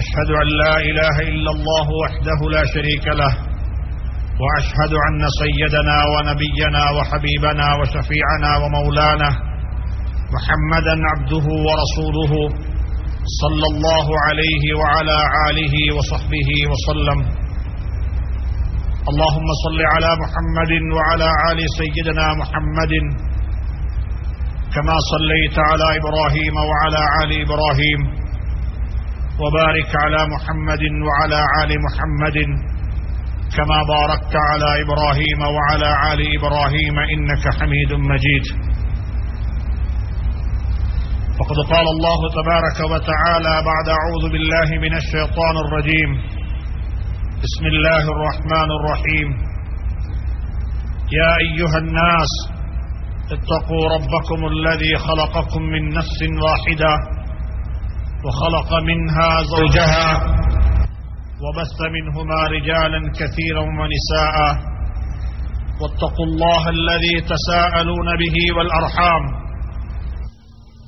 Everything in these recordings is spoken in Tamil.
أشهد أن لا إله إلا الله وحده لا شريك له وأشهد أن سيدنا ونبينا وحبيبنا وشفيعنا ومولانا محمدا عبده ورسوله صلى الله عليه وعلى آله وصحبه وسلم. اللهم صل على محمد وعلى آل سيدنا محمد كما صليت على إبراهيم وعلى آل إبراهيم. وبارك على محمد وعلى آل محمد كما باركت على إبراهيم وعلى آل إبراهيم إنك حميد مجيد. فقد قال الله تبارك وتعالى بعد أعوذ بالله من الشيطان الرجيم. بسم الله الرحمن الرحيم. يا أيها الناس اتقوا ربكم الذي خلقكم من نفس واحدة. وخلق منها زوجها وبث منهما رجالا كثيرا ونساء. واتقوا الله الذي تساءلون به والأرحام.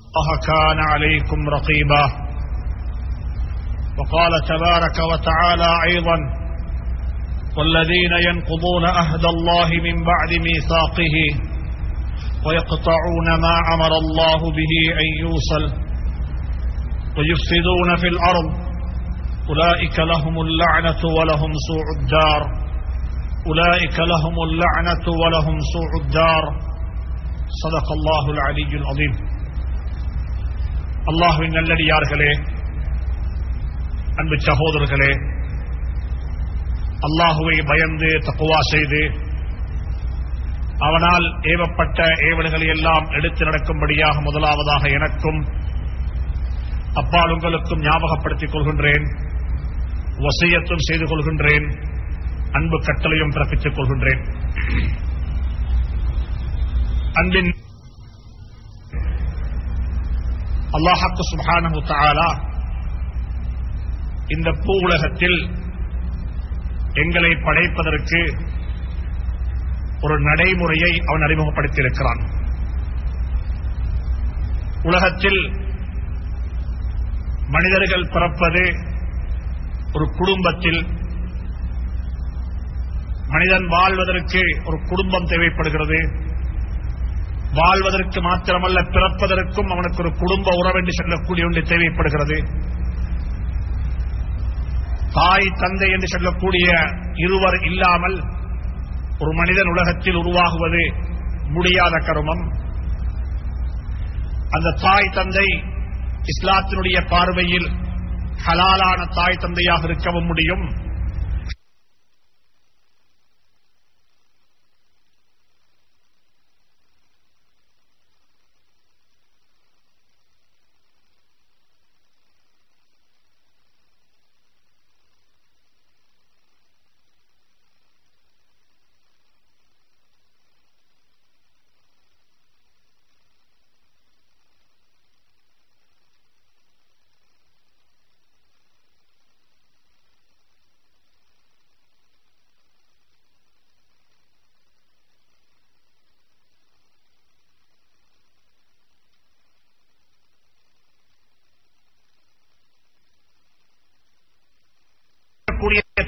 الله كان عليكم رقيبا. وقال تبارك وتعالى أيضا والذين ينقضون أهد الله من بعد ميثاقه ويقطعون ما أمر الله به أن يوصل ويفسدون في الأرض أولئك لهم اللعنة ولهم سوء الدار أولئك لهم اللعنة ولهم سوء الدار صدق الله العلي العظيم அல்லாஹுவின் நல்லடியார்களே அன்பு சகோதரர்களே அல்லாஹுவை பயந்து தக்குவா செய்து அவனால் ஏவப்பட்ட ஏவல்களை எல்லாம் எடுத்து நடக்கும்படியாக முதலாவதாக எனக்கும் அப்பால் உங்களுக்கும் ஞாபகப்படுத்திக் கொள்கின்றேன். வசியத்தும் செய்து கொள்கின்றேன். அன்பு கட்டளையும் பிறப்பித்துக் கொள்கின்றேன். அன்பின் அல்லாஹாக்கு சுபானு தாலா இந்த பூ உலகத்தில் எங்களை படைப்பதற்கு ஒரு நடைமுறையை அவன் அறிமுகப்படுத்தியிருக்கிறான். உலகத்தில் மனிதர்கள் பிறப்பது ஒரு குடும்பத்தில் மனிதன் வாழ்வதற்கு ஒரு குடும்பம் தேவைப்படுகிறது. வாழ்வதற்கு மாத்திரமல்ல பிறப்பதற்கும் அவனுக்கு ஒரு குடும்ப உறவு என்று சொல்லக்கூடிய ஒன்று தேவைப்படுகிறது. தாய் தந்தை என்று சொல்லக்கூடிய இருவர் இல்லாமல் ஒரு மனிதன் உலகத்தில் உருவாகுவது முடியாத கருமம். அந்த தாய் தந்தை இஸ்லாத்தினுடைய பார்வையில் ஹலாலான தாய் தந்தையாக இருக்கவும் முடியும்.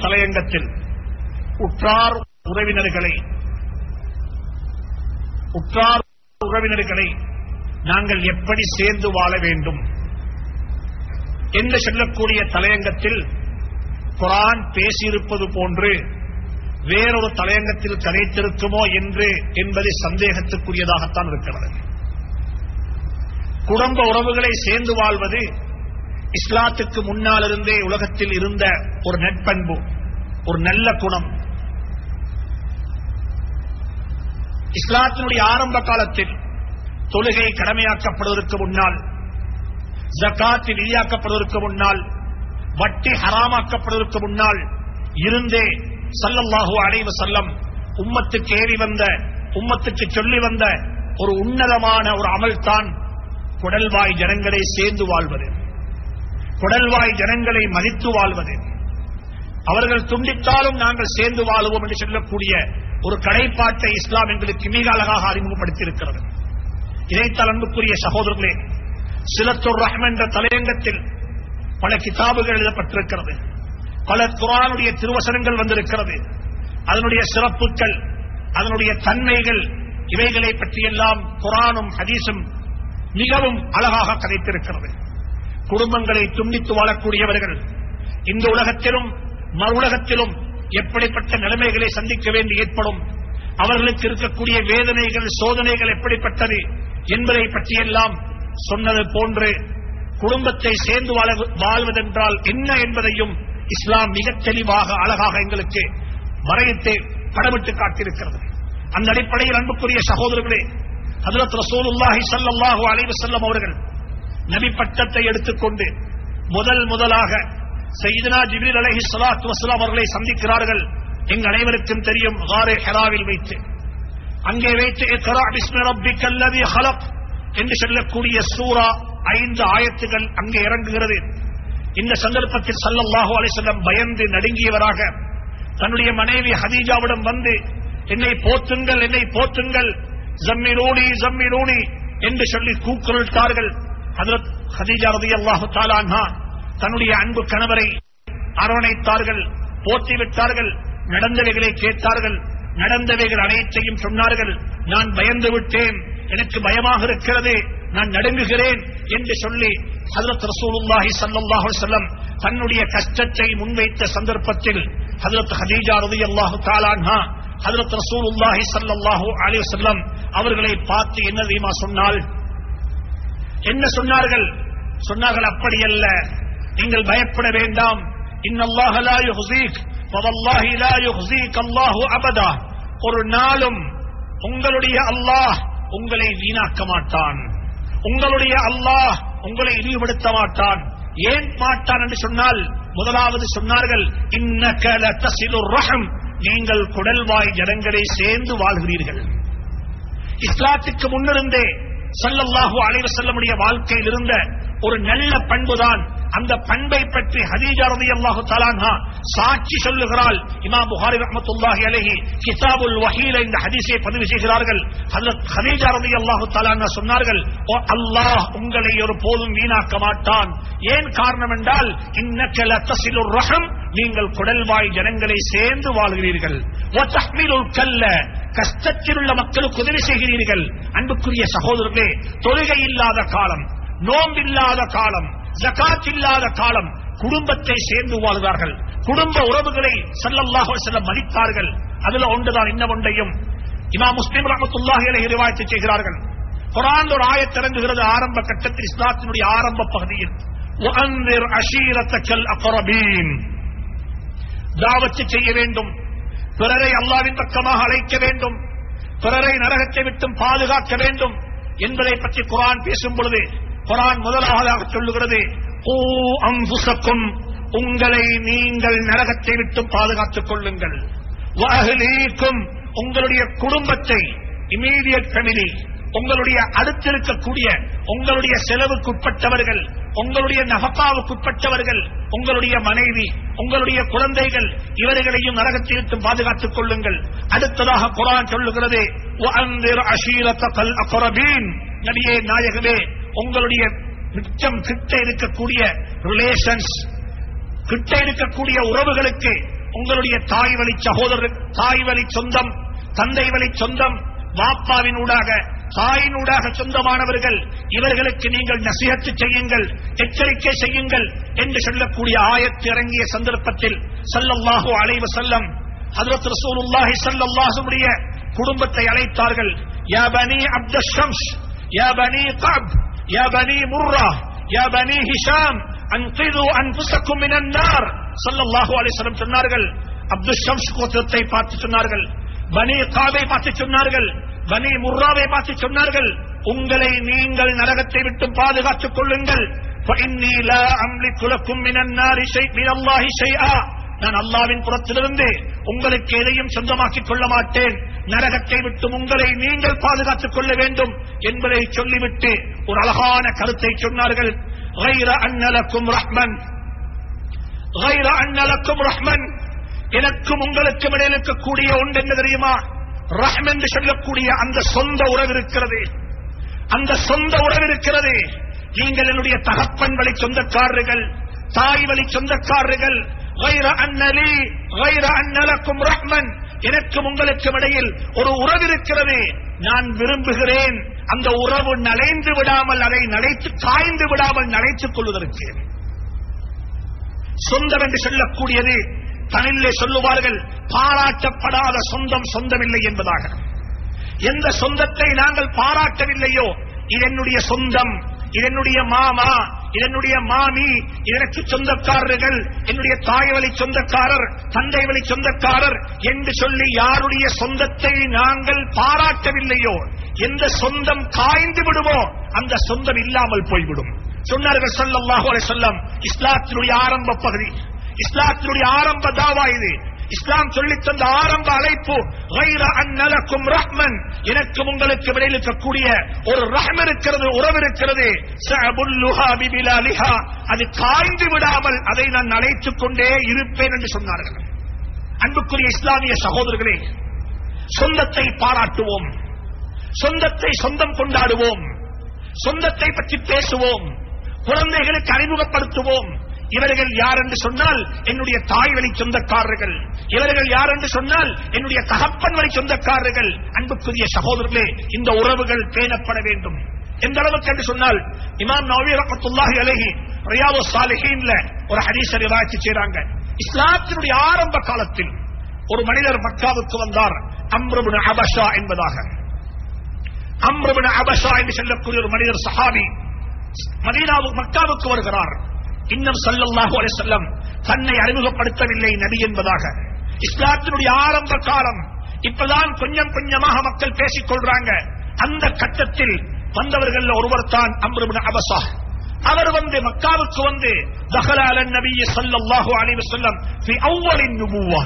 தலையங்கத்தில் உற்றார் உறவினர்களை உற்றார் உறவினர்களை நாங்கள் எப்படி சேர்ந்து வாழ வேண்டும் என்று சொல்லக்கூடிய தலையங்கத்தில் குரான் பேசியிருப்பது போன்று வேறொரு தலையங்கத்தில் கதைத்திருக்குமோ என்று என்பது சந்தேகத்துக்குரியதாகத்தான் இருக்கிறது. குடும்ப உறவுகளை சேர்ந்து வாழ்வது இஸ்லாத்துக்கு முன்னால் இருந்தே உலகத்தில் இருந்த ஒரு நட்பண்பு. ஒரு நல்ல குணம். இஸ்லாத்தினுடைய ஆரம்ப காலத்தில் தொழுகை கடமையாக்கப்படுவதற்கு முன்னால் ஜக்காத்து வெளியாக்கப்படுவதற்கு முன்னால் வட்டி ஹராமாக்கப்படுவதற்கு முன்னால் இருந்தே சல்லல்லாஹு அடைவு செல்லம் உம்மத்துக்கு ஏறி வந்த உம்மத்துக்கு சொல்லி வந்த ஒரு உன்னதமான ஒரு அமல்தான் குடல்வாய் ஜனங்களை சேர்ந்து வாழ்வது. குடல்வாய் ஜனங்களை மதித்து வாழ்வது. அவர்கள் துண்டித்தாலும் நாங்கள் சேர்ந்து வாழுவோம் என்று சொல்லக்கூடிய ஒரு கடைப்பாட்டை இஸ்லாம் எங்களுக்கு மிக அழகாக அறிமுகப்படுத்தியிருக்கிறது. இருக்கிறது அன்புக்குரிய சகோதரர்களே சிலத்துர் ரஹ்மன் என்ற தலையங்கத்தில் பல கிதாபுகள் எழுதப்பட்டிருக்கிறது. பல குரானுடைய திருவசனங்கள் வந்திருக்கிறது. அதனுடைய சிறப்புகள் அதனுடைய தன்மைகள் இவைகளை பற்றியெல்லாம் குரானும் ஹதீஸும் மிகவும் அழகாக கதைத்திருக்கிறது. குடும்பங்களை துண்டித்து வாழக்கூடியவர்கள் இந்த உலகத்திலும் மறு உலகத்திலும் எப்படிப்பட்ட நிலைமைகளை சந்திக்க வேண்டி ஏற்படும்? அவர்களுக்கு இருக்கக்கூடிய வேதனைகள் சோதனைகள் எப்படிப்பட்டது என்பதை பற்றியெல்லாம் சொன்னது போன்று குடும்பத்தை சேர்ந்து வாழ- வாழ்வதென்றால் என்ன என்பதையும் இஸ்லாம் மிக தெளிவாக அழகாக எங்களுக்கு வரையத்தை படமிட்டு காட்டியிருக்கிறது. அந்த அடிப்படையில் அன்புக்குரிய சகோதரர்களே ஹதரத் ரசூலுல்லாஹி ஸல்லல்லாஹு அலைவசல்லம் அவர்கள் நபி பட்டத்தை எடுத்துக்கொண்டு முதல் முதலாக செய்தனா ஜிப்ரீல் அலஹி ஸலாத்து வசலாம் அவர்களை சந்திக்கிறார்கள். எங்கள் அனைவருக்கும் தெரியும் காரே ஹெராவில் வைத்து. அங்கே வைத்து இக்ரா என்று சொல்லக்கூடிய சூரா ஐந்து ஆயத்துகள் அங்கே இறங்குகிறது. இந்த சந்தர்ப்பத்தில் ஸல்லல்லாஹு அலிசல்லம் பயந்து நடுங்கியவராக தன்னுடைய மனைவி ஹதீஜாவிடம் வந்து என்னை போத்துங்கள் என்னை போத்துங்கள் ஜம்மி ரூணி ஜம்மி ரூணி என்று சொல்லி கூக்குரலிட்டார்கள். ஹஜரத் ஹதீஜா ரலியல்லாஹு தஆலா அன்ஹா தன்னுடைய அன்பு கணவரை அரவணைத்தார்கள் போற்றிவிட்டார்கள் நடந்தவைகளை கேட்டார்கள் நடந்தவைகள் அனைத்தையும் சொன்னார்கள் நான் பயந்து விட்டேன் எனக்கு பயமாக இருக்கிறது நான் நடுங்குகிறேன் என்று சொல்லி ஹசரத் ரசூலுல்லாஹி சல்லாஹு செல்லம் தன்னுடைய கஷ்டத்தை முன்வைத்த சந்தர்ப்பத்தில் ஹசரத் ஹதீஜா ரலியல்லாஹு அல்லாஹு அன்ஹா ஹசரத் ரசூலுல்லாஹி சல்லாஹூ அலி செல்லம் அவர்களை பார்த்து என்ன தெரியுமா சொன்னால்? என்ன சொன்னார்கள்? சொன்னார்கள் அப்படியல்ல நீங்கள் பயப்பட வேண்டாம். அல்லாஹு அபதா. ஒரு நாளும் உங்களுடைய அல்லாஹ் உங்களை வீணாக்க மாட்டான். உங்களுடைய அல்லாஹ் உங்களை இழிவுபடுத்த மாட்டான். ஏன் மாட்டான் என்று சொன்னால் முதலாவது சொன்னார்கள் ரகம் ரஹம். நீங்கள் குடல்வாய் ஜனங்களை சேர்ந்து வாழ்கிறீர்கள். இஸ்லாத்துக்கு முன்னிருந்தே சல்லல்லாஹு அலைவசல்லமுடைய வாழ்க்கையில் இருந்த ஒரு நல்ல பண்புதான் அந்த பண்பை பற்றி ஹதீஜா ரலியல்லாஹு தஆலா அன்ஹா சாட்சி சொல்லுகிறாள். இமா புகாரி ரஹமத்துல்லாஹி அலஹி கிதாபுல் வஹீல இந்த ஹதீஸை பதிவு செய்கிறார்கள். ஹஜரத் ஹதீஜா ரலியல்லாஹு தஆலா சொன்னார்கள் ஓ அல்லாஹ் உங்களை ஒரு போதும் வீணாக்க மாட்டான். ஏன் காரணம் என்றால் இன்னக்கல லதஸிலுர் ரஹம் நீங்கள் குடல்வாய் ஜனங்களை சேர்ந்து வாழ்கிறீர்கள். வதஹ்மிலுல் கல்ல கஷ்டத்தில் உள்ள மக்களுக்கு உதவி செய்கிறீர்கள். அன்புக்குரிய சகோதரர்களே தொழுகை இல்லாத காலம் நோம்பில்லாத காலம் ஜகாத் இல்லாத காலம் குடும்பத்தை சேர்ந்து வாழ்வார்கள். குடும்ப உறவுகளை சல்லல்லாஹ் செல்ல மதித்தார்கள் அதுல ஒன்றுதான் இன்ன ஒன்றையும். இமா முஸ்லீம் ரஹமத்துல்லாஹி அலை ரிவாய்த்து செய்கிறார்கள். குரான் ஒரு ஆய ஆரம்ப கட்டத்தில் இஸ்லாத்தினுடைய ஆரம்ப பகுதியில். தாவத்து செய்ய வேண்டும். பிறரை அல்லாவின் பக்கமாக அழைக்க வேண்டும். பிறரை நரகத்தை விட்டும் பாதுகாக்க வேண்டும். என்பதை பற்றி குரான் பேசும் பொழுது குரான் முதலாவதாக சொல்லுகிறது. ஓ அம்புசக்கும் உங்களை நீங்கள் நரகத்தை விட்டு பாதுகாத்துக் கொள்ளுங்கள். உங்களுடைய குடும்பத்தை இமீடியட் ஃபேமிலி உங்களுடைய அடுத்திருக்கக்கூடிய உங்களுடைய செலவுக்குட்பட்டவர்கள் உங்களுடைய நகப்பாவுக்குட்பட்டவர்கள் உங்களுடைய மனைவி உங்களுடைய குழந்தைகள் இவர்களையும் நரகத்தை பாதுகாத்துக் கொள்ளுங்கள். அடுத்ததாக குரான் சொல்லுகிறது "வஅன்திர் நபியே நாயகமே உங்களுடைய மிச்சம் கிட்ட இருக்கக்கூடிய ரிலேஷன்ஸ் கிட்ட இருக்கக்கூடிய உறவுகளுக்கு உங்களுடைய தாய் வழி சகோதரர் தாய் வழி சொந்தம் தந்தை வழி சொந்தம் வாப்பாவின் ஊடாக தாயின் ஊடாக சொந்தமானவர்கள் இவர்களுக்கு நீங்கள் நசிகத்து செய்யுங்கள் எச்சரிக்கை செய்யுங்கள் என்று சொல்லக்கூடிய ஆயத்து இறங்கிய சந்தர்ப்பத்தில் ஸல்லல்லாஹு அலைஹி செல்லம் ஹஜ்ரத் ரசூலுல்லாஹி ஸல்லல்லாஹு குடும்பத்தை அழைத்தார்கள். யா பனி அப்துல் யா பனி கப் யா பனி முர்ரா யா பனி ஹிஷாம் அன்கிது அன்புசக்கும் மினன் நார் ஸல்லல்லாஹு அலைஹி வஸல்லம் சொன்னார்கள் அப்துல் ஷம்ஸ் கோத்திரத்தை பார்த்து சொன்னார்கள் பனி காபை பார்த்து சொன்னார்கள் பனி முர்ராவை பார்த்து சொன்னார்கள் உங்களை நீங்கள் நரகத்தை விட்டு பாதுகாத்துக் கொள்ளுங்கள் فإني لا أملك لكم من النار شيء من الله شيئا நான் அல்லாவின் புறத்திலிருந்து உங்களுக்கு எதையும் சொந்தமாக்கிக் கொள்ள மாட்டேன் நரகத்தை விட்டு உங்களை நீங்கள் பாதுகாத்துக் கொள்ள வேண்டும் என்பதை சொல்லிவிட்டு ஒரு அழகான கருத்தை சொன்னார்கள். அண்ணலக்கும் ரஹ்மன். அண்ணலக்கும் ரஹ்மன். எனக்கும் உங்களுக்கும் இடையில் இருக்கக்கூடிய ஒன்று என்ன தெரியுமா? ரஹ்ம் என்று சொல்லக்கூடிய அந்த சொந்த உறவு இருக்கிறது. அந்த சொந்த உறவு இருக்கிறது. நீங்கள் என்னுடைய தகப்பன் வழி சொந்தக்காரர்கள் தாய் வழி சொந்தக்காரர்கள். அண்ணலி அண்ணலக்கும் ரஹ்மன். எனக்கும் உங்களுக்கும் இடையில் ஒரு உறவு இருக்கிறது. நான் விரும்புகிறேன். அந்த உறவு நலைந்து விடாமல் அதை நடைத்து காய்ந்து விடாமல் நடைத்துக் கொள்வதற்கு சொந்தம் என்று சொல்லக்கூடியது தமிழிலே சொல்லுவார்கள் பாராட்டப்படாத சொந்தம் சொந்தமில்லை என்பதாக. எந்த சொந்தத்தை நாங்கள் பாராட்டவில்லையோ இது என்னுடைய சொந்தம் இதனுடைய என்னுடைய மாமா இதனுடைய மாமி இதற்கு சொந்தக்காரர்கள் என்னுடைய தாய் வழி சொந்தக்காரர் தந்தை வழி சொந்தக்காரர் என்று சொல்லி யாருடைய சொந்தத்தை நாங்கள் பாராட்டவில்லையோ எந்த சொந்தம் காய்ந்து விடுமோ அந்த சொந்தம் இல்லாமல் போய்விடும். சொன்னார்கள் சொல்லல்லாஹு சொல்லம் இஸ்லாத்தினுடைய ஆரம்ப பகுதி. இஸ்லாத்தினுடைய ஆரம்ப தாவா இது. இஸ்லாம் சொல்லி தந்த ஆரம்ப அழைப்பு அந்நலக்கும் ரஹ்மன். எனக்கு உங்களுக்கு விளைவிக்கக்கூடிய ஒரு ரஹ்ம் இருக்கிறது உறவு இருக்கிறது. அது காய்ந்து விடாமல் அதை நான் அழைத்துக் கொண்டே இருப்பேன் என்று சொன்னார்கள். அன்புக்குரிய இஸ்லாமிய சகோதரர்களே சொந்தத்தை பாராட்டுவோம். சொந்தத்தை சொந்தம் கொண்டாடுவோம். சொந்தத்தை பற்றி பேசுவோம். குழந்தைகளுக்கு அறிமுகப்படுத்துவோம். இவர்கள் யார் என்று சொன்னால் என்னுடைய தாய் வழி சொந்தக்காரர்கள். இவர்கள் யார் என்று சொன்னால் என்னுடைய தகப்பன் வழி சொந்தக்காரர்கள். அன்புக்குரிய சகோதரர்களே இந்த உறவுகள் பேணப்பட வேண்டும். எந்த அளவுக்கு என்று சொன்னால் இமாம் நவீ ரஹ்மத்துல்லாஹி அலைஹி ரியாவு சாலிஹீன்ல ஒரு ஹதீஸ் ரிவாயத்து செய்றாங்க. இஸ்லாத்தினுடைய ஆரம்ப காலத்தில் ஒரு மனிதர் மக்காவுக்கு வந்தார் அம்ருபின் அபஷா என்பதாக. அம்ருபின் அபஷா என்று சொல்லக்கூடிய ஒரு மனிதர் சஹாபி. மதீனாவுக்கு மக்காவுக்கு வருகிறார். இன்னும் சல்லல்லாஹு அலைஹி செல்லம் தன்னை அறிமுகப்படுத்தவில்லை நபி என்பதாக. இஸ்லாத்தினுடைய ஆரம்ப காலம். இப்பதான் கொஞ்சம் கொஞ்சமாக மக்கள் பேசிக் கொள்றாங்க. அந்த கட்டத்தில் வந்தவர்கள் ஒருவர் தான் அம்ருபின் அபசா அவர் வந்து மக்காவுக்கு வந்து தஹலால நபிய சல்லாஹு அலைஹி செல்லம் அவ்வளின் நுபுவார் நுபுவா.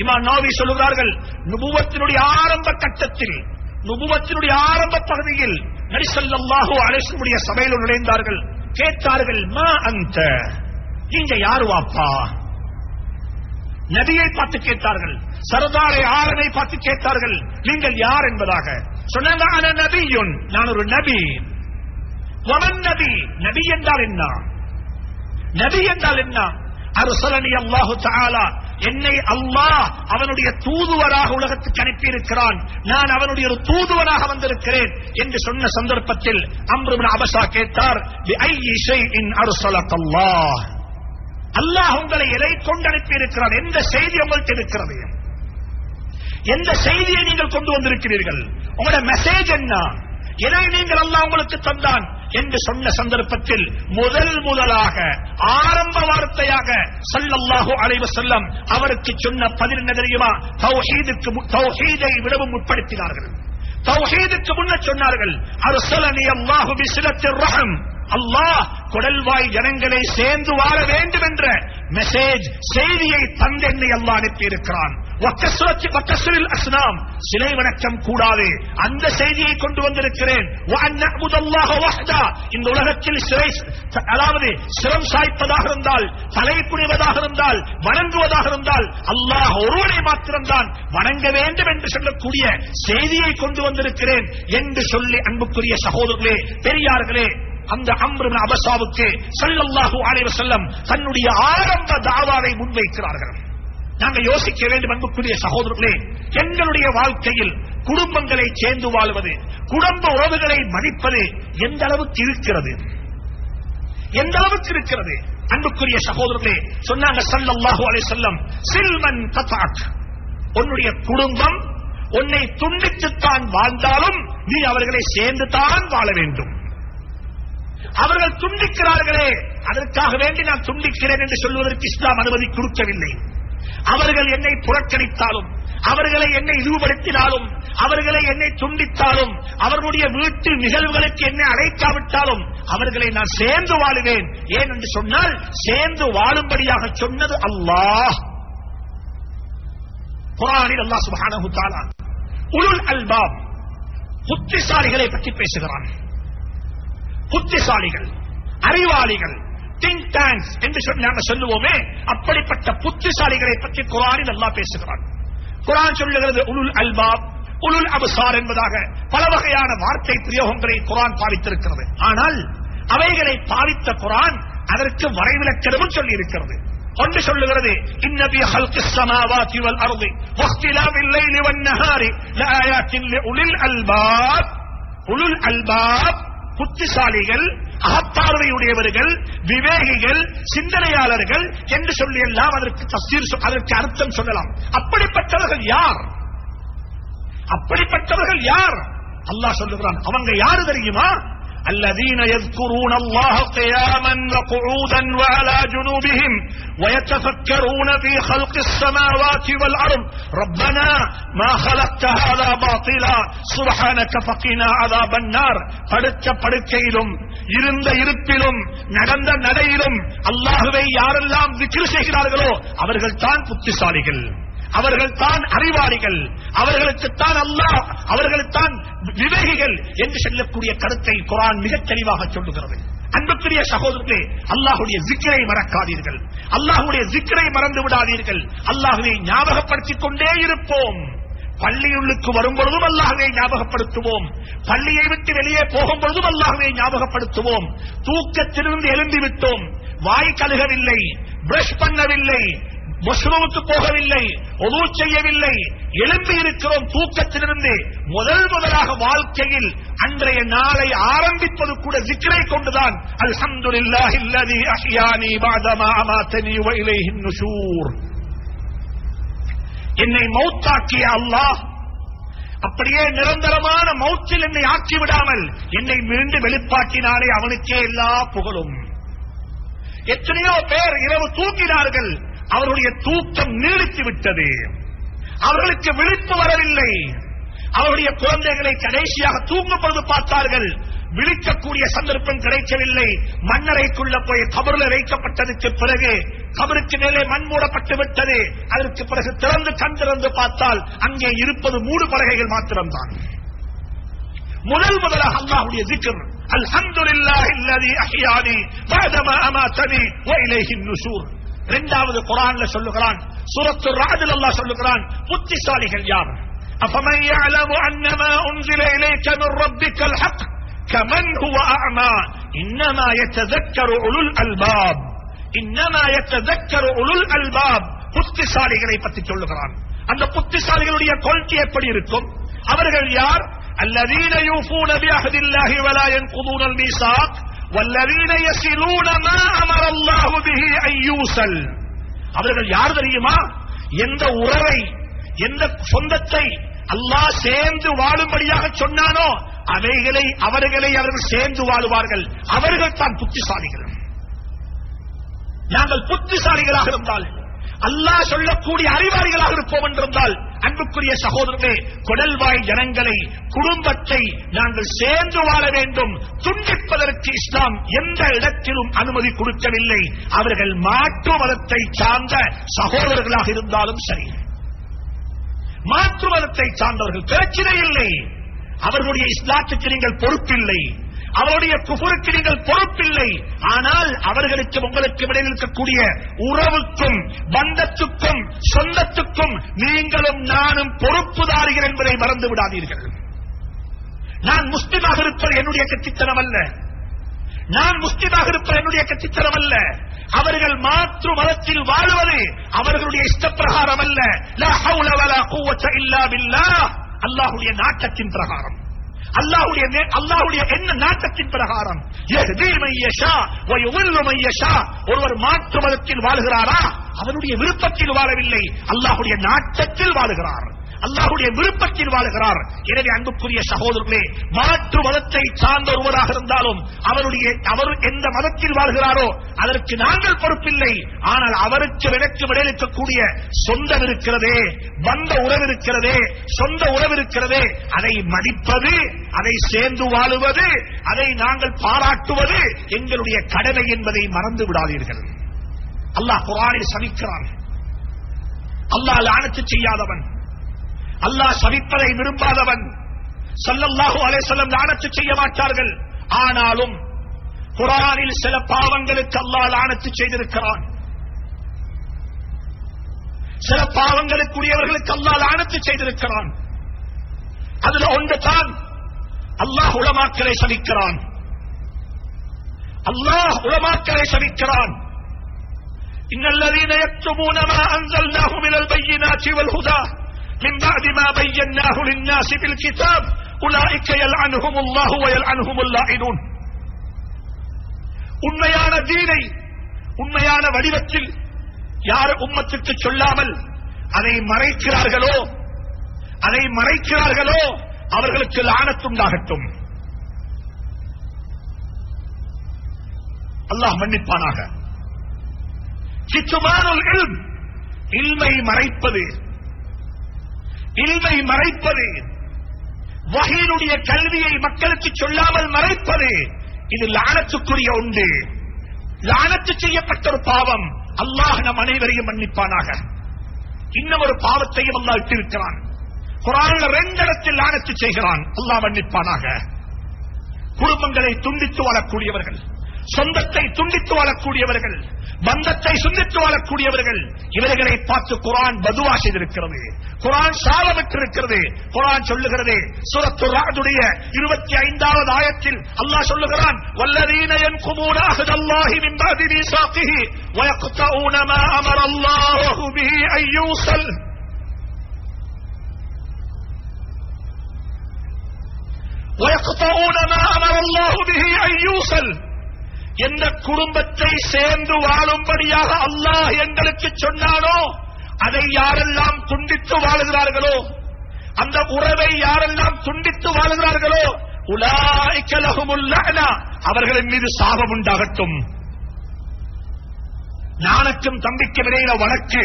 இமாம் சொல்லுகிறார்கள் நுபுவத்தினுடைய ஆரம்ப கட்டத்தில் நுபுவத்தினுடைய ஆரம்ப பகுதியில் நபி ஸல்லல்லாஹு சபையில் நுழைந்தார்கள். கேட்டார்கள் மா அந்த நீங்க யாரு வாப்பா? நபியை பார்த்து கேட்டார்கள் சரதாரை ஆரனை பார்த்து கேட்டார்கள் நீங்கள் யார் என்பதாக? சொன்னாங்க நபியுன். நான் ஒரு நபி. வமன் நபி? நபி என்றால் என்ன? நபி என்றால் என்ன? அருசலனி அல்லாஹு தாலா என்னை அல்லாஹ் அவனுடைய தூதுவராக உலகத்துக்கு அனுப்பியிருக்கிறான். நான் அவனுடைய ஒரு தூதுவராக வந்திருக்கிறேன் என்று சொன்ன சந்தர்ப்பத்தில் அம்ருபின் அபசா கேட்டார் அல்லாஹ் உங்களை எதை கொண்டு அனுப்பியிருக்கிறார் எந்த செய்தி உங்கள்கிட்ட இருக்கிறது? எந்த செய்தியை நீங்கள் கொண்டு வந்திருக்கிறீர்கள்? உங்களோட மெசேஜ் என்ன? எதை நீங்கள் அல்லாஹ் உங்களுக்கு தந்தான்? என்று சொன்ன சந்தர்ப்பத்தில் முதல் முதலாக ஆரம்ப வார்த்தையாக சல்லல்லாஹு அலைவ செல்லம் அவருக்கு சொன்ன பதில் என்ன தெரியுமா? தௌஹீதுக்கு மு- தௌஹீதை விடவும் முற்படுத்தினார்கள். தௌஹீதுக்கு முன்ன சொன்னார்கள் அர்சலனி அல்லாஹு விசிலத்தில் ரகம் அல்லாஹ் குடல்வாய் ஜனங்களை சேர்ந்து வாழ வேண்டும் என்ற மெசேஜ் செய்தியை தந்தெண்ணை அல்லா அனுப்பியிருக்கிறான். அஸ்லாம் சிலை வணக்கம் கூடாது. அந்த செய்தியை கொண்டு வந்திருக்கிறேன். இந்த உலகத்தில் சிறை அதாவது சிரம் சாய்ப்பதாக இருந்தால் தலை புனிவதாக இருந்தால் வணங்குவதாக இருந்தால் அல்லாஹ் ஒருவனை மாத்திரம்தான் வணங்க வேண்டும் என்று சொல்லக்கூடிய செய்தியை கொண்டு வந்திருக்கிறேன் என்று சொல்லி அன்புக்குரிய சகோதரர்களே பெரியார்களே அந்த அம்ருபின் அபசாவுக்கு சல்லல்லாஹு அலைவர் செல்லம் தன்னுடைய ஆரம்ப தாவாவை முன்வைக்கிறார்கள். நாங்கள் யோசிக்க வேண்டும் அன்புக்குரிய சகோதரர்களே எங்களுடைய வாழ்க்கையில் குடும்பங்களை சேர்ந்து வாழ்வது குடும்ப உறவுகளை மதிப்பது எந்த அளவுக்கு இருக்கிறது? எந்த அளவுக்கு இருக்கிறது? அன்புக்குரிய சகோதரர்களே சொன்னாங்க சல்லல்லாஹு அலை செல்லம் சில்மன் கதாக் உன்னுடைய குடும்பம் உன்னை துண்டித்துத்தான் வாழ்ந்தாலும் நீ அவர்களை சேர்ந்து தான் வாழ வேண்டும். அவர்கள் துண்டிக்கிறார்களே. அதற்காக வேண்டி நான் துண்டிக்கிறேன் என்று சொல்வதற்கு இஸ்லாம் அனுமதி கொடுக்கவில்லை. அவர்கள் என்னை புறக்கணித்தாலும் அவர்களை என்னை இழிவுபடுத்தினாலும் அவர்களை என்னை துண்டித்தாலும் அவர்களுடைய வீட்டு நிகழ்வுகளுக்கு என்னை அழைக்காவிட்டாலும் அவர்களை நான் சேர்ந்து வாழுவேன். ஏன் என்று சொன்னால் சேர்ந்து வாழும்படியாக சொன்னது அல்லாஹ். குரானில் அல்லாஹ் சுப்ஹானஹு உலுல் அல்பாப் புத்திசாலிகளை பற்றி பேசுகிறான். புத்திசாலிகள் அறிவாளிகள் திங்க் டேங்க்ஸ் என்று நாங்கள் சொல்லுவோமே அப்படிப்பட்ட புத்திசாலிகளை பற்றி குரானில் நல்லா பேசுகிறான். குரான் சொல்லுகிறது உலுல் அல்பாப் உலுல் அபுசார் என்பதாக பல வகையான வார்த்தை பிரயோகங்களை குரான் பாவித்திருக்கிறது. ஆனால் அவைகளை பாவித்த குரான் அதற்கு வரைவிலக்கணமும் சொல்லி இருக்கிறது ஒன்று சொல்லுகிறது இன்னபி ஹல்கிஸ் ஸமாவாதி வல் அர்தி வக்திலாபில் லைலி வன் நஹாரி லஆயாத்தின் லிஉலில் அல்பாப். உலுல் அல்பாப் புத்திசாலிகள் அகப்பார்வையுடையவர்கள் விவேகிகள் சிந்தனையாளர்கள் என்று சொல்லி எல்லாம் அதற்கு தஸ்தீர் அதற்கு அர்த்தம் சொல்லலாம். அப்படிப்பட்டவர்கள் யார்? அப்படிப்பட்டவர்கள் யார்? அல்லாஹ் சொல்லுகிறான். அவங்க யாரு தெரியுமா? الذين يذكرون الله قياما وقعودا وعلى جنوبهم ويتفكرون في خلق السماوات والأرض ربنا ما خلقت هذا باطلا سبحانك فقنا عذاب النار படுத்த படுக்கையிலும் இருந்த இருப்பிலும் நடந்த நடையிலும் அல்லாஹுவை யாரெல்லாம் விக்கிர செய்கிறார்களோ அவர்கள் தான் புத்திசாலிகள் அவர்கள் தான் அறிவாளிகள். அவர்களுக்குத்தான் அல்லாஹ் அவர்களுக்குத்தான் விவேகிகள் என்று சொல்லக்கூடிய கருத்தை குரான் மிகத் தெளிவாக சொல்லுகிறது. அன்புக்குரிய சகோதரர்களே அல்லாஹுடைய ஜிக்கரை மறக்காதீர்கள். அல்லாஹுடைய ஜிக்கரை மறந்து விடாதீர்கள். அல்லாஹுவை ஞாபகப்படுத்திக் கொண்டே இருப்போம். பள்ளியுள்ளுக்கு வரும்பொழுதும் அல்லாஹுவை ஞாபகப்படுத்துவோம். பள்ளியை விட்டு வெளியே போகும்பொழுதும் அல்லாஹுவை ஞாபகப்படுத்துவோம். தூக்கத்திலிருந்து எழுந்து விட்டோம். வாய் கழுகவில்லை பிரஷ் பண்ணவில்லை மஷ்ரூமுக்கு போகவில்லை ஒது செய்யவில்லை. எழும்பி இருக்கிறோம் தூக்கத்திலிருந்து. முதல் முதலாக வாழ்க்கையில் அன்றைய நாளை ஆரம்பிப்பது கூட சிக்கரை கொண்டுதான். அல்ஹம்துலில்லாஹி அல்லதி அஹ்யானி பஅதமா அமாதனி வ இலைஹின் நுஷூர் என்னை மௌத்தாக்கிய அல்லாஹ் அப்படியே நிரந்தரமான மௌத்தில் என்னை ஆக்கி விடாமல் என்னை மீண்டும் வெளிப்பாட்டினாலே அவனுக்கே எல்லா புகழும். எத்தனையோ பேர் இரவு தூங்கினார்கள் அவருடைய தூக்கம் நீடித்து விட்டது. அவர்களுக்கு விழிப்பு வரவில்லை. அவருடைய குழந்தைகளை கடைசியாக தூங்கும் பொழுது பார்த்தார்கள். விழிக்கக்கூடிய சந்தர்ப்பம் கிடைக்கவில்லை. மண்ணறைக்குள்ள போய் கபருல வைக்கப்பட்டதுக்கு பிறகு கபருக்கு மேலே மண் மூடப்பட்டு விட்டது. அதற்கு பிறகு திறந்து கண் திறந்து பார்த்தால் அங்கே இருப்பது மூடு பலகைகள் மாத்திரம்தான். முதல் முதலாக அல்லாஹுடைய ஜிக்ர் அல்ஹம்துலில்லாஹி அல்லதி அஹ்யானி பாதமா அமாதனி வ இலைஹின் நுஷூர் இரண்டாவது குர்ஆன்ல சொல்லுகிறான் சூரத்து ராஜில் அல்லாஹ் சொல்லுகிறான் புத்திசாலிகள் யார் أفمن يعلم أن ما أنزل إليك من ربك الحق كمن هو أعمى إنما يتذكر أولو الألباب إنما يتذكر أولو الألباب புத்திசாலிகளை பற்றி சொல்லுகிறான் அந்த புத்திசாலிகளுடைய கொள்கை எப்படி இருக்கும் அவர்கள் யார் الذين يوفون بعهد الله ولا ينقضون الميثاق வல்லவீன யசிலூனமா அமர் அல்லாஹு ஐயூசல் அவர்கள் யார் தெரியுமா? எந்த உறவை எந்த சொந்தத்தை அல்லாஹ் சேர்ந்து வாழும்படியாக சொன்னானோ அவைகளை அவர்களை அவர்கள் சேர்ந்து வாழுவார்கள். அவர்கள் தான் புத்திசாலிகள். நாங்கள் புத்திசாலிகளாக இருந்தால் அல்லாஹ் சொல்லக்கூடிய அறிவாளிகளாக இருப்போம் என்றிருந்தால் அன்புக்குரிய சகோதரர்களே குடல்வாய் ஜனங்களை குடும்பத்தை நாங்கள் சேர்ந்து வாழ வேண்டும். துண்டிப்பதற்கு இஸ்லாம் எந்த இடத்திலும் அனுமதி கொடுக்கவில்லை. அவர்கள் மாற்று மதத்தை சார்ந்த சகோதரர்களாக இருந்தாலும் சரி. மாற்று மதத்தை சார்ந்தவர்கள் பிரச்சனை இல்லை. அவர்களுடைய இஸ்லாத்துக்கு நீங்கள் பொறுப்பில்லை. அவருடைய குஃபருக்கு நீங்கள் பொறுப்பில்லை. ஆனால் அவர்களுக்கு உங்களுக்கு இடையில் இருக்கக்கூடிய உறவுக்கும் பந்தத்துக்கும் சொந்தத்துக்கும் நீங்களும் நானும் பொறுப்புதாரிகள் என்பதை மறந்து விடாதீர்கள். நான் முஸ்லிமாக இருப்பது என்னுடைய கட்சித்தனம் அல்ல. நான் முஸ்லிமாக இருப்பது என்னுடைய கட்சித்தனம் அல்ல. அவர்கள் மாற்று மதத்தில் வாழ்வது அவர்களுடைய இஷ்டப்பிரகாரம் அல்ல. அல்லாஹுடைய நாட்டத்தின் பிரகாரம். அல்லாஹுடைய அல்லாஹுடைய என்ன நாட்டத்தின் பிரகாரம்? ஒருவர் மாற்று மதத்தில் வாழுகிறாரா? அவனுடைய விருப்பத்தில் வாழவில்லை. அல்லாஹுடைய நாட்டத்தில் வாழுகிறார். அல்லாஹுடைய விருப்பத்தில் வாழுகிறார். எனவே அன்புக்குரிய சகோதரர்களே மாற்று மதத்தை சார்ந்த ஒருவராக இருந்தாலும் அவருடைய அவர் எந்த மதத்தில் வாழ்கிறாரோ அதற்கு நாங்கள் பொறுப்பில்லை. ஆனால் அவருக்கு எனக்கு இடையில் இருக்கக்கூடிய சொந்தம் இருக்கிறதே வந்த உறவு இருக்கிறதே சொந்த உறவு இருக்கிறதே. அதை மதிப்பது அதை சேர்ந்து வாழுவது அதை நாங்கள் பாராட்டுவது எங்களுடைய கடமை என்பதை மறந்து விடாதீர்கள். அல்லாஹ் குரானில் சபிக்கிறான் அல்லாஹ் லானத்து செய்யாதவன். அல்லாஹ் சவிப்பதை விரும்பாதவன் ஸல்லல்லாஹு அலைஹி வஸல்லம் லானத்து செய்ய மாட்டார்கள் ஆனாலும் குர்ஆனில் சில பாவங்களுக்கு அல்லாஹ் லானத்து செய்திருக்கிறான் சில பாவங்களுக்குரியவர்களுக்கு அல்லாஹ் லானத்து செய்திருக்கிறான் அதுல ஒன்று தான் அல்லாஹ் உலமாக்களை சபிக்கிறான் அல்லாஹ் உலமாக்களை சபிக்கிறான் إن الذين يكتمون ما أنزلناه من البينات والهدى من بعد ما بيناه للناس في الكتاب أولئك يلعنهم الله ويلعنهم اللاعنون உண்மையான தீனை உண்மையான வடிவத்தில் யார் உம்மத்துக்கு சொல்லாமல் அதை மறைக்கிறார்களோ அதை மறைக்கிறார்களோ அவர்களுக்கு லானத்துண்டாகட்டும் அல்லாஹ் மன்னிப்பானாக கித்துமானுல் இல்ம் இல்மை மறைப்பது இல்மை மறைப்பது. வகையினுடைய கல்வியை மக்களுக்கு சொல்லாமல் மறைப்பது. இது லானத்துக்குரிய உண்டு லானத்து செய்யப்பட்ட ஒரு பாவம். அல்லாஹ் நம் அனைவரையும் மன்னிப்பானாக. இன்னும் ஒரு பாவத்தையும் அல்லா இட்டிருக்கிறான் குரான் ரெண்டு இடத்தில் லானத்து செய்கிறான். அல்லாஹ் மன்னிப்பானாக. குடும்பங்களை துண்டித்து வாழக்கூடியவர்கள். சொந்தத்தை துண்டித்து வாழக்கூடியவர்கள் பந்தத்தை சுந்தித்து வாழக்கூடியவர்கள் இவர்களை பார்த்து குரான் பதுவா செய்திருக்கிறது குரான் சாலமிட்டிருக்கிறது குரான் சொல்லுகிறது சூரத்து ராதுடைய இருபத்தி ஐந்தாவது ஆயத்தில் அல்லாஹ் சொல்லுகிறான் வல்லதீன ينقضون عهد الله من بعد ميثاقه ويقطعون ما امر الله به ان يوصل ويقطعون ما امر الله به ان يوصل எந்த குடும்பத்தை சேர்ந்து வாழும்படியாக அல்லாஹ் எங்களுக்கு சொன்னானோ அதை யாரெல்லாம் துண்டித்து வாழுகிறார்களோ அந்த உறவை யாரெல்லாம் துண்டித்து வாழுகிறார்களோ உலாய்க்கலகுமுல்லா அவர்களின் மீது சாபம் உண்டாகட்டும். நானுக்கும் தம்பிக்கும் இடையில வழக்கு.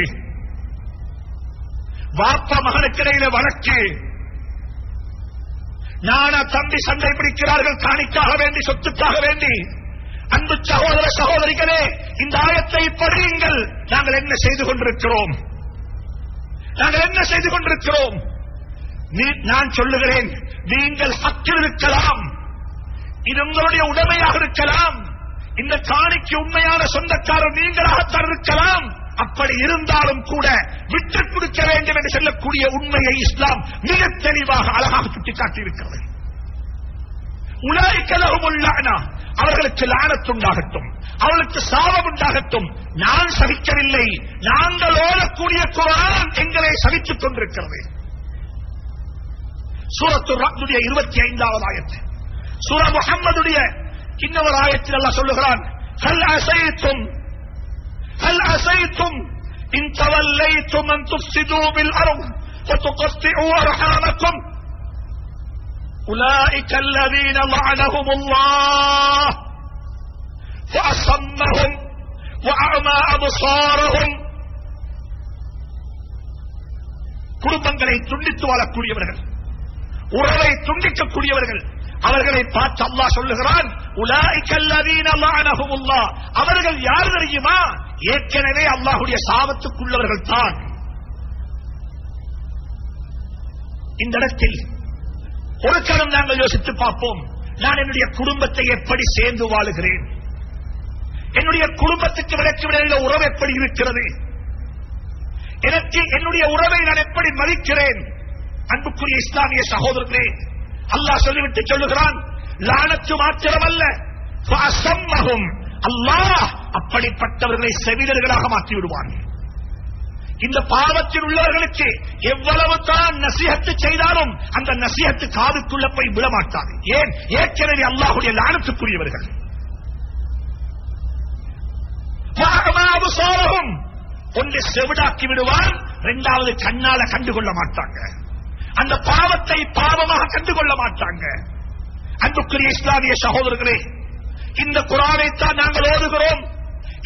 வாப்ப மகனுக்கு இடையில வழக்கு. நான தம்பி சண்டை பிடிக்கிறார்கள் காணிக்காக வேண்டி சொத்துக்காக வேண்டி. அன்பு சகோதர சகோதரிகளே இந்த ஆயத்தை படியுங்கள். நாங்கள் என்ன செய்து கொண்டிருக்கிறோம்? நாங்கள் என்ன செய்து கொண்டிருக்கிறோம்? நான் சொல்லுகிறேன் நீங்கள் ஹக்கில் இருக்கலாம். இது உங்களுடைய உடமையாக இருக்கலாம். இந்த காணிக்கு உண்மையான சொந்தக்காரர் நீங்களாகத்தான் இருக்கலாம். அப்படி இருந்தாலும் கூட விட்டுக் கொடுக்க வேண்டும் என்று சொல்லக்கூடிய உண்மையை இஸ்லாம் மிக தெளிவாக அழகாக சுட்டிக்காட்டியிருக்கிறது. உலாய்க்கலகுமுல்லானா அவர்களுக்கு லானத்துண்டாகட்டும் அவர்களுக்கு சாபம் உண்டாகட்டும் நான் சகிக்கவில்லை நாங்கள் ஓடக்கூடிய குரான் எங்களை சகித்துக் கொண்டிருக்கிறது சூரத்து ராத்துடைய இருபத்தி ஐந்தாவது ஆயத்து சூர முகம்மதுடைய இன்னொரு ஆயத்தில் அல்லாஹ் சொல்லுகிறான் ஹல் அசைத்தும் هل أسيتم إن توليتم أن تفسدوا بالأرض وتقطعوا أرحامكم أولئك الذين لعنهم الله فأصمهم وأعمى أبصارهم குடும்பங்களை துண்டித்து வாழக்கூடியவர்கள் உறவை துண்டிக்கக்கூடியவர்கள் அவர்களை பார்த்து அல்லாஹ் சொல்லுகிறான் உலாய்க்கல்லதீன லானஹுமுல்லாஹ் அவர்கள் யார் தெரியுமா ஏற்கனவே அல்லாஹ்வுடைய சாபத்துக்குள்ளவர்கள் தான் இந்த இடத்தில் ஒரு கணம் நாங்கள் யோசித்து பார்ப்போம். நான் என்னுடைய குடும்பத்தை எப்படி சேர்ந்து வாழுகிறேன்? என்னுடைய குடும்பத்துக்கு விளக்கு விட உறவு எப்படி இருக்கிறது? எனக்கு என்னுடைய உறவை நான் எப்படி மதிக்கிறேன்? அன்புக்குரிய இஸ்லாமிய சகோதரர்களே அல்லாஹ் சொல்லிவிட்டு சொல்லுகிறான் லானத்து மாத்திரமல்ல அல்லாஹ் அப்படிப்பட்டவர்களை செவிலர்களாக மாற்றி விடுவான் இந்த பாவத்தில் உள்ளவர்களுக்கு எவ்வளவு தான் நசிகத்து செய்தாலும் அந்த நசிகத்து காதுக்குள்ள போய் விடமாட்டாது. ஏன்? ஏற்கனவே அல்லாஹுடைய லானத்துக்குரியவர்கள். சோழகம் ஒன்று செவிடாக்கி விடுவான் இரண்டாவது கண்ணால கண்டுகொள்ள மாட்டாங்க. அந்த பாவத்தை பாவமாக கண்டுகொள்ள மாட்டாங்க. அன்புக்குரிய இஸ்லாமிய சகோதரர்களே இந்த குரானை தான் நாங்கள் ஓதுகிறோம்.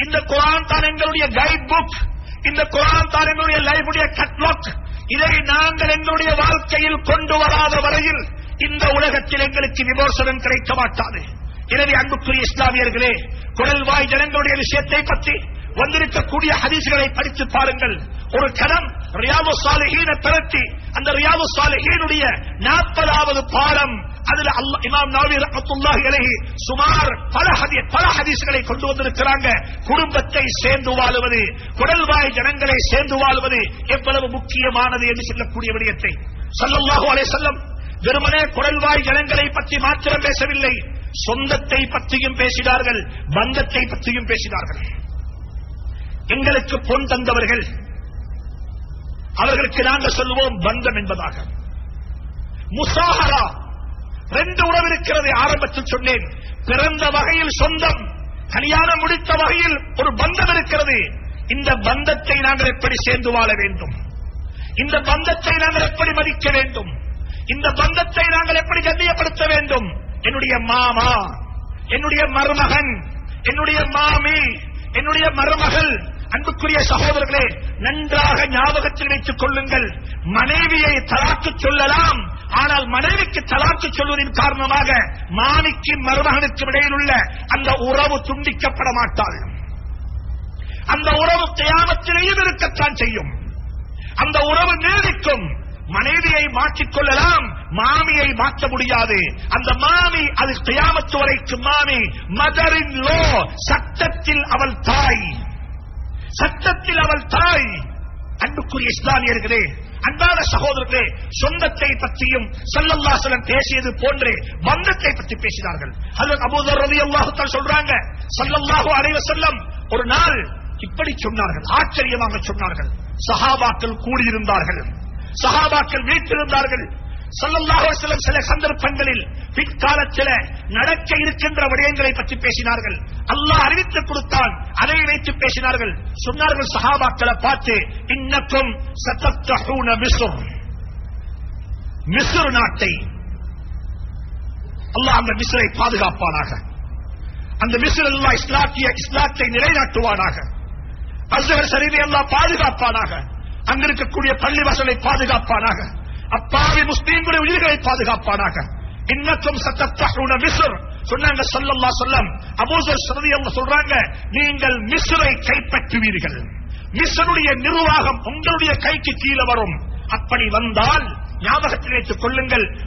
இந்த குரான் தான் எங்களுடைய கைட் புக் இந்த குரான் தான் எங்களுடைய லைஃபுடைய கட்லாக் இதை நாங்கள் எங்களுடைய வாழ்க்கையில் கொண்டு வராத வரையில் இந்த உலகத்தில் எங்களுக்கு விமோசனம் கிடைக்க மாட்டாது. எனவே அன்புக்குரிய இஸ்லாமியர்களே குரல்வாய் ஜனங்களுடைய விஷயத்தை பற்றி வந்திருக்கக்கூடிய ஹதீஸ்களை படித்து பாருங்கள். ஒரு கணம் ரியாது சாலிஹீன திரட்டி அந்த ரியாது சாலிஹீனுடைய நாற்பதாவது பாடம் அதுல அல்லா இமாம் நாவி ரஹ்மத்துல்லாஹி அலைஹி சுமார் பல ஹதீஸ் பல ஹதீஸ்களை கொண்டு வந்திருக்கிறாங்க. குடும்பத்தை சேர்ந்து வாழுவது குடல்வாய் ஜனங்களை சேர்ந்து வாழுவது எவ்வளவு முக்கியமானது என்று சொல்லக்கூடிய விடயத்தை. ஸல்லல்லாஹு அலே செல்லம் வெறுமனே குடல்வாய் ஜனங்களை பற்றி மாத்திரம் பேசவில்லை சொந்தத்தை பற்றியும் பேசினார்கள் பந்தத்தை பற்றியும் பேசினார்கள். எங்களுக்கு பொன் தந்தவர்கள் அவர்களுக்கு நாங்கள் சொல்லுவோம் பந்தம் என்பதாக. முசாஹரா ரெண்டு உறவு இருக்கிறது ஆரம்பத்தில் சொன்னேன். பிறந்த வகையில் சொந்தம் கல்யாணம் முடித்த வகையில் ஒரு பந்தம் இருக்கிறது. இந்த பந்தத்தை நாங்கள் எப்படி சேர்ந்து வாழ வேண்டும்? இந்த பந்தத்தை நாங்கள் எப்படி மதிக்க வேண்டும்? இந்த பந்தத்தை நாங்கள் எப்படி கண்ணியப்படுத்த வேண்டும்? என்னுடைய மாமா என்னுடைய மருமகன் என்னுடைய மாமி என்னுடைய மருமகள் அன்புக்குரிய சகோதரர்களே நன்றாக ஞாபகத்தில் வைத்துக் கொள்ளுங்கள். மனைவியை தலாக்கு சொல்லலாம். ஆனால் மனைவிக்கு தலாக்கு சொல்வதின் காரணமாக மாமிக்கு மருமகனுக்கு இடையில் உள்ள அந்த உறவு துண்டிக்கப்பட மாட்டாள். அந்த உறவு தியானத்திலேயும் இருக்கத்தான் செய்யும். அந்த உறவு நீடிக்கும். மனைவியை மாற்றிக் கொள்ளலாம். மாமியை மாற்ற முடியாது. அந்த மாமி அது தியாமத்து வரைக்கும் மாமி மதரின் லோ சட்டத்தில் அவள் தாய். சட்டத்தில் அவள் தாய். அன்புக்குரிய இஸ்லாமியர்களே அன்பான சகோதரர்களே சொந்தத்தை பற்றியும் சல்லல்லாசலம் பேசியது போன்றே பந்தத்தை பற்றி பேசினார்கள். அது அபூதர் ரவி அல்லாஹுத்தால் சொல்றாங்க சல்லல்லாஹு அலைவ செல்லம் ஒரு நாள் இப்படி சொன்னார்கள் ஆச்சரியமாக சொன்னார்கள். சஹாபாக்கள் கூடியிருந்தார்கள். சஹாபாக்கள் வீட்டிருந்தார்கள் சல்லல்லாஹு சில சந்தர்ப்பங்களில் பிற்காலத்தில் நடக்க இருக்கின்ற விடயங்களை பற்றி பேசினார்கள். அல்லாஹ் அறிவித்து கொடுத்தான் அதை வைத்து பேசினார்கள். சொன்னார்கள் சஹாபாக்களை பார்த்து இன்னக்கும் சத்தத்தஹூன மிஸ்ர். மிஸ்ர் நாட்டை அல்லாஹ் அந்த மிஸ்ரை பாதுகாப்பானாக. அந்த மிஸ்ர் அல்லா இஸ்லாத்திய இஸ்லாத்தை நிலைநாட்டுவானாக. அசர் சரிவை எல்லாம் பாதுகாப்பானாக. அங்கிருக்கக்கூடிய பள்ளி வசலை பாதுகாப்பானாக. அப்பாவி முஸ்லீம்களுடைய உயிர்களை பாதுகாப்பானாக. இன்னக்கும் சத்தத்தஹூன மிஸ்ர். சொன்னாங்க ஸல்லல்லாஹு அலைஹி வஸல்லம். அபூசர் ரலியல்லாஹு சொல்றாங்க நீங்கள் மிஸ்ரை கைப்பற்றுவீர்கள். மிஸ்ருடைய நிர்வாகம் உங்களுடைய கைக்கு கீழே வரும். அப்படி வந்தால் ஞாபகத்தில் வைத்துக் கொள்ளுங்கள்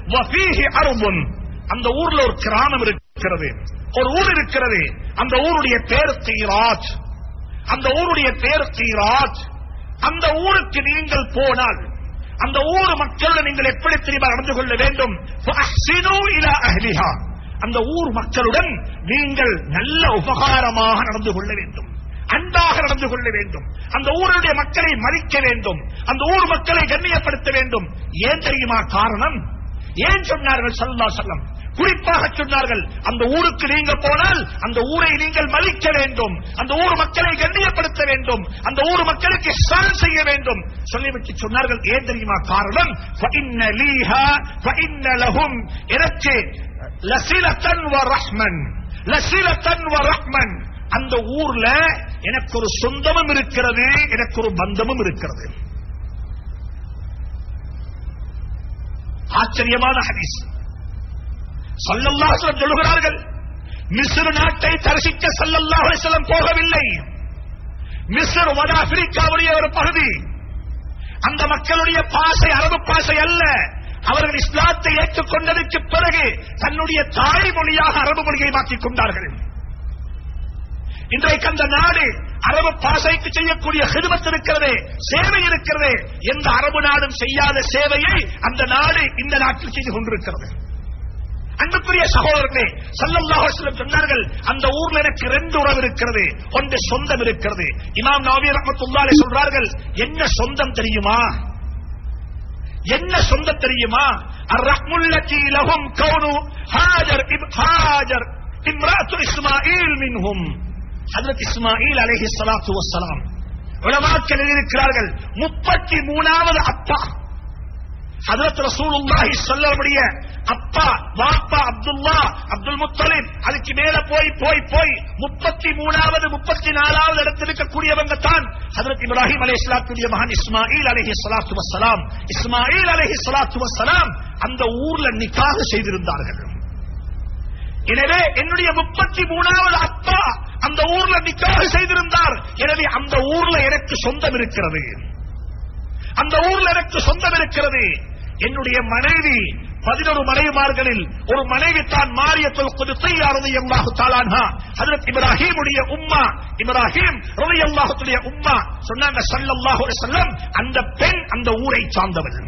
அந்த ஊர்ல ஒரு கிராமம் இருக்கிறது. ஒரு ஊர் இருக்கிறது. அந்த ஊருடைய பேர் தீராஜ். அந்த ஊருடைய பேர் தீராஜ். அந்த ஊருக்கு நீங்கள் போனால் அந்த ஊர் மக்களுடன் நீங்கள் எப்படி தெரியுமா நடந்து கொள்ள வேண்டும்? அந்த ஊர் மக்களுடன் நீங்கள் நல்ல உபகாரமாக நடந்து கொள்ள வேண்டும். அன்பாக நடந்து கொள்ள வேண்டும். அந்த ஊருடைய மக்களை மதிக்க வேண்டும். அந்த ஊர் மக்களை கண்ணியப்படுத்த வேண்டும். ஏன் தெரியுமா காரணம்? ஏன் சொன்னார்கள் சல்லா செல்லம் குறிப்பாக சொன்னார்கள் அந்த ஊருக்கு நீங்க போனால் அந்த ஊரை நீங்கள் மதிக்க வேண்டும். அந்த ஊர் மக்களை கண்ணியப்படுத்த வேண்டும். அந்த ஊர் மக்களுக்கு இஹ்சான் செய்ய வேண்டும். சொல்லிவிட்டு சொன்னார்கள் ஏன் தெரியுமா? காரணம் எனக்கு ரஹ்மன். அந்த ஊர்ல எனக்கு ஒரு சொந்தமும் இருக்கிறது எனக்கு ஒரு பந்தமும் இருக்கிறது. ஆச்சரியமான ஹதீஸ். சல்லல்லாஹு சொல்லுகிறார்கள் மிஸ்ரு நாட்டை தரிசிக்க சல்லல்லாஹு போகவில்லை. மிஸ்ர் வட ஆப்பிரிக்காவுடைய ஒரு பகுதி. அந்த மக்களுடைய பாசை அரபு பாசை அல்ல. அவர்கள் இஸ்லாத்தை ஏற்றுக்கொண்டதற்கு பிறகு தன்னுடைய தாய்மொழியாக அரபு மொழியை மாற்றிக் கொண்டார்கள். இன்றைக்கு அந்த நாடு அரபு பாசைக்கு செய்யக்கூடிய ஹிருமத் இருக்கிறது சேவை இருக்கிறது எந்த அரபு நாடும் செய்யாத சேவையை அந்த நாடு இந்த நாட்டில் செய்து கொண்டிருக்கிறது. அன்புக்குரிய சகோதரர்களே சல்லல்லாஹு சொன்னார்கள் அந்த ஊர்ல எனக்கு ரெண்டு உறவு இருக்கிறது. ஒன்று சொந்தம் இருக்கிறது. இமாம் நவவி ரஹ்மத்துல்லாஹி சொல்றார்கள் என்ன சொந்தம் தெரியுமா? என்ன சொந்தம் தெரியுமா? அர்ரஹ்முல்லதி லஹும் கவுனு ஹாஜர் இப் ஹாஜர் இம்ராத்து இஸ்மாயில் மின்ஹும். ஹஜரத் இஸ்மாயில் அலைஹி சலாத்து வசலாம் உலமாக்கள் இருக்கிறார்கள் முப்பத்தி மூணாவது அப்பா ஹதரத் ரசூலுல்லாஹி சொல்லக்கூடிய அப்பா வாப்பா அப்துல்லா அப்துல் முத்தலிம் அதுக்கு மேல போய் போய் போய் முப்பத்தி மூணாவது முப்பத்தி நாலாவது இடத்தில் இருக்கக்கூடியவங்க தான் ஹதரத் இப்ராஹிம் அலை இஸ்லாத்துடைய மகன் இஸ்மாயில் அலஹி சலாத்து வசலாம் இஸ்மாயில் அலஹி சலாத்து வசலாம் அந்த ஊர்ல நிக்காக செய்திருந்தார்கள். எனவே என்னுடைய முப்பத்தி மூணாவது அப்பா அந்த ஊர்ல நிக்காக செய்திருந்தார். எனவே அந்த ஊர்ல எனக்கு சொந்தம் இருக்கிறது. அந்த ஊர்ல எனக்கு சொந்தம் இருக்கிறது. என்னுடைய மனைவி பதினொரு மனைவிமார்களில் ஒரு மனைவி தான் மாரியத்துல் குதுத்தை ரலியல்லாஹு தஆலாஹா ஹஜ்ரத் இப்ராஹீமுடைய உம்மா இப்ராஹீம் ரலியல்லாஹுடைய உம்மா சொன்னாங்க ஸல்லல்லாஹு அலைஹி அந்த பெண் அந்த ஊரை சார்ந்தவள்.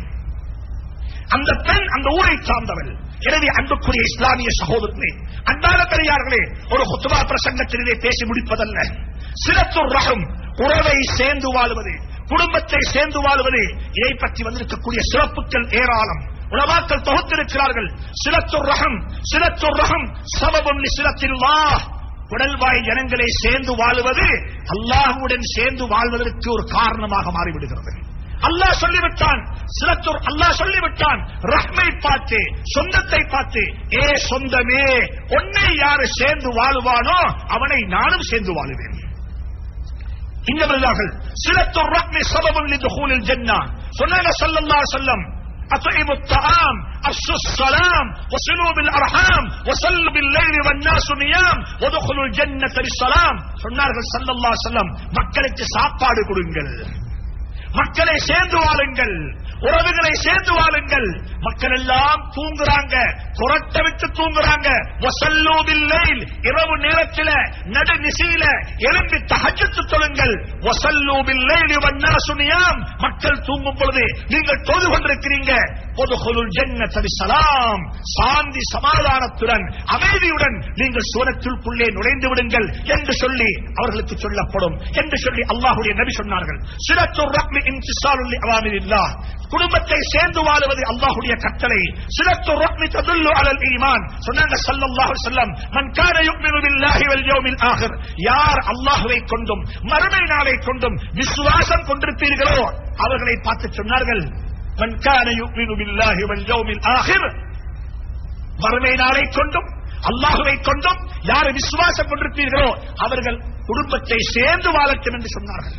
அந்த பெண் அந்த ஊரை சார்ந்தவள். எனவே அன்புக்குரிய இஸ்லாமிய சகோதரர்களே அன்பான பெரியார்களே ஒரு குத்துவா பிரசங்கத்திலே பேசி முடிப்பதல்ல. சிறத்துர் ரகம் உறவை சேர்ந்து வாழ்வது குடும்பத்தை சேர்ந்து வாழ்வது இதை பற்றி வந்திருக்கக்கூடிய சிறப்புகள் ஏராளம். உலமாக்கள் தொகுத்திருக்கிறார்கள். சிலத்தொர் ரகம் சிலத்தொர் ரகம் சபபம் சிலத்தில்லா உடல்வாய் ஜனங்களை சேர்ந்து வாழ்வது அல்லாஹுடன் சேர்ந்து வாழ்வதற்கு ஒரு காரணமாக மாறிவிடுகிறது. அல்லாஹ் சொல்லிவிட்டான் சிலத்தூர் அல்லாஹ் சொல்லிவிட்டான் ரஹ்மை பார்த்து சொந்தத்தை பார்த்து ஏ சொந்தமே உன்னை யாரு சேர்ந்து வாழுவானோ அவனை நானும் சேர்ந்து வாழுவேன். இன்னவர்கள் சிலத்தூர் ரஹ்மை சபபம் லிதுகூலில் ஜன்னா சொன்னாங்க ஸல்லல்லாஹு அலைஹி வஸல்லம் أطعموا الطعام أفشوا السلام وصلوا بالأرحام وصلوا بالليل والناس نيام ودخلوا الجنة بالسلام சொன்னார்கள் ஸல்லல்லாஹு அலைஹி வஸல்லம் மக்களுக்கு சாப்பாடு கொடுங்கள் மக்களை சேர்ந்து வாழுங்கள் உறவுகளை சேர்ந்து வாழுங்கள் மக்கள் எல்லாம் தூங்குறாங்க புரட்ட விட்டு தூங்குறாங்க. இரவு நேரத்தில் நடு நிசையில எழும்பி தஹஜ்ஜத்து தொழுங்கள். மக்கள் தூங்கும் பொழுது நீங்கள் தொழுது கொண்டிருக்கிறீங்க. சாந்தி சமாதானத்துடன் அமைதியுடன் நீங்கள் சூரத்திற்குள்ளே நுழைந்து விடுங்கள் என்று சொல்லி அவர்களுக்கு சொல்லப்படும் என்று சொல்லி அல்லாஹுடைய நபி சொன்னார்கள். குடும்பத்தை சேர்ந்து வாழுவது அல்லாஹுடைய கட்டளை. சிலத்துர் அலல் ஈமான் சொன்னாங்க மன் பில்லாஹி வல் யௌமில் ஆகிர் யார் அல்லாஹ்வை கொண்டும் மறுமை நாளை கொண்டும் விசுவாசம் கொண்டிருப்பீர்களோ? அவர்களை பார்த்து சொன்னார்கள் மன் கான யுமினு பில்லாஹி வல் யௌமில் ஆகிர் மறுமை நாளை கொண்டும் அல்லாஹுவை கொண்டும் யார் விசுவாசம் கொண்டிருப்பீர்களோ? அவர்கள் குடும்பத்தை சேர்ந்து வாழட்டும் என்று சொன்னார்கள்.